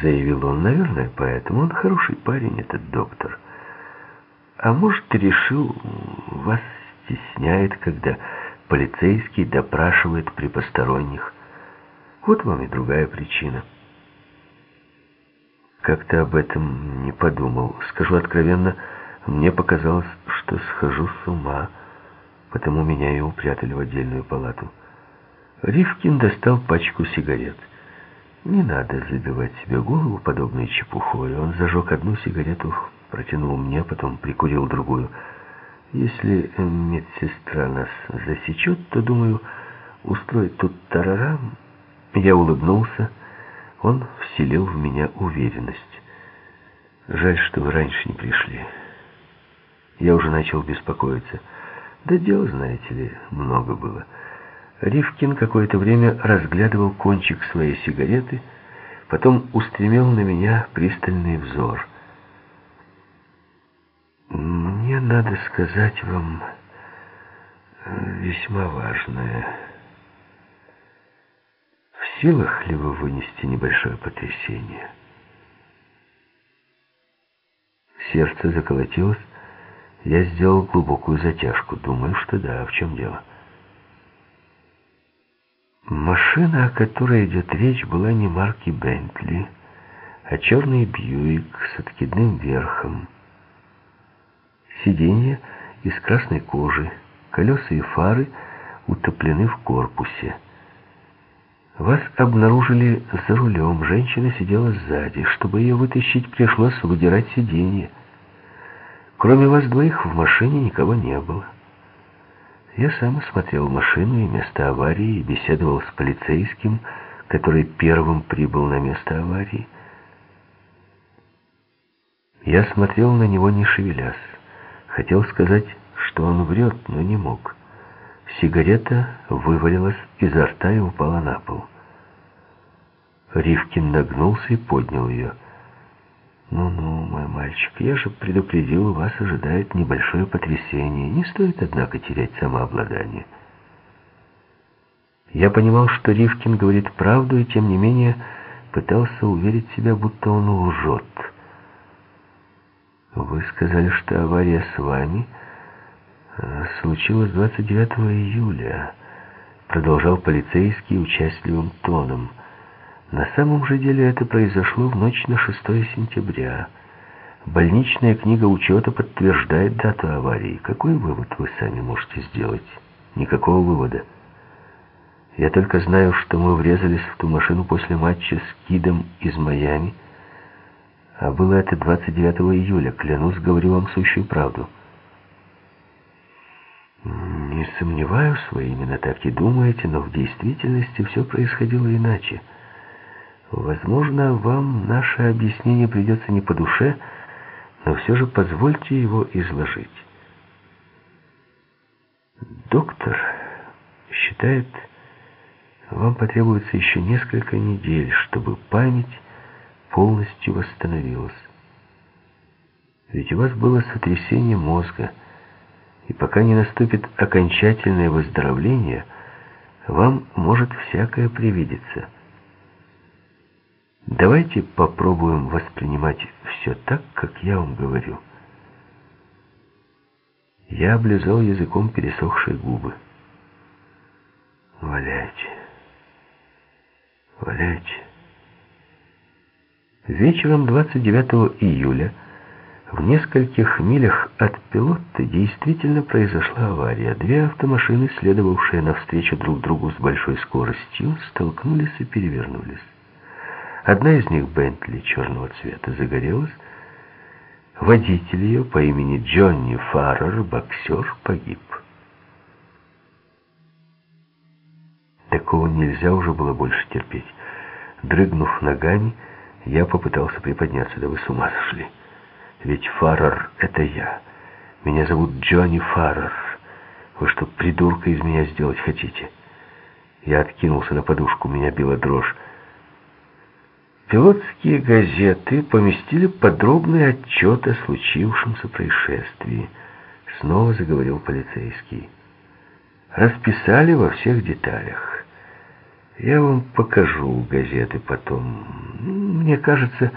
заявил он. «Наверное, поэтому он хороший парень, этот доктор. А может, решил, вас стесняет, когда полицейский допрашивает при посторонних. Вот вам и другая причина». Как-то об этом не подумал. Скажу откровенно, мне показалось, что схожу с ума, потому меня и упрятали в отдельную палату. Ривкин достал пачку сигарет. Не надо забивать себе голову подобной чепухой. Он зажег одну сигарету, протянул мне, потом прикурил другую. Если медсестра нас засечет, то, думаю, устроит тут тарарам. Я улыбнулся. Он вселил в меня уверенность. Жаль, что вы раньше не пришли. Я уже начал беспокоиться. Да дела, знаете ли, много было. Ривкин какое-то время разглядывал кончик своей сигареты, потом устремил на меня пристальный взор. «Мне надо сказать вам весьма важное. В силах ли вы вынести небольшое потрясение?» Сердце заколотилось, я сделал глубокую затяжку. Думаю, что да, в чем дело? Машина, о которой идет речь, была не марки Бентли, а черный Бьюик с откидным верхом. Сиденье из красной кожи, колеса и фары утоплены в корпусе. Вас обнаружили за рулем, женщина сидела сзади. Чтобы ее вытащить, пришлось выдирать сиденье. Кроме вас двоих в машине никого не было. Я сам осмотрел машину и место аварии беседовал с полицейским, который первым прибыл на место аварии. Я смотрел на него, не шевелясь. Хотел сказать, что он врет, но не мог. Сигарета вывалилась изо рта и упала на пол. Ривкин нагнулся и поднял ее. «Ну-ну, мой мальчик, я же предупредил, вас ожидает небольшое потрясение. Не стоит, однако, терять самообладание». Я понимал, что Ривкин говорит правду, и тем не менее пытался уверить себя, будто он лжет. «Вы сказали, что авария с вами э, случилась 29 июля», продолжал полицейский участливым тоном – на самом же деле это произошло в ночь на 6 сентября. Больничная книга учета подтверждает дату аварии. Какой вывод вы сами можете сделать? Никакого вывода. Я только знаю, что мы врезались в ту машину после матча с Кидом из Майами. А было это 29 июля. Клянусь, говорю вам сущую правду. Не сомневаюсь, вы именно так и думаете, но в действительности все происходило иначе. Возможно, вам наше объяснение придется не по душе, но все же позвольте его изложить. Доктор считает, вам потребуется еще несколько недель, чтобы память полностью восстановилась. Ведь у вас было сотрясение мозга, и пока не наступит окончательное выздоровление, вам может всякое привидеться – Давайте попробуем воспринимать все так, как я вам говорю. Я облизал языком пересохшие губы. Валяйте. Валяйте. Вечером 29 июля в нескольких милях от пилота действительно произошла авария. Две автомашины, следовавшие навстречу друг другу с большой скоростью, столкнулись и перевернулись. Одна из них, Бентли черного цвета, загорелась. Водитель ее по имени Джонни Фаррер, боксер, погиб. Такого нельзя уже было больше терпеть. Дрыгнув ногами, я попытался приподняться. Да вы с ума сошли. Ведь Фаррер — это я. Меня зовут Джонни Фаррер. Вы что, придурка из меня сделать хотите? Я откинулся на подушку, меня била дрожь. Пилотские газеты поместили подробный отчет о случившемся происшествии. Снова заговорил полицейский. Расписали во всех деталях. Я вам покажу газеты потом. Мне кажется,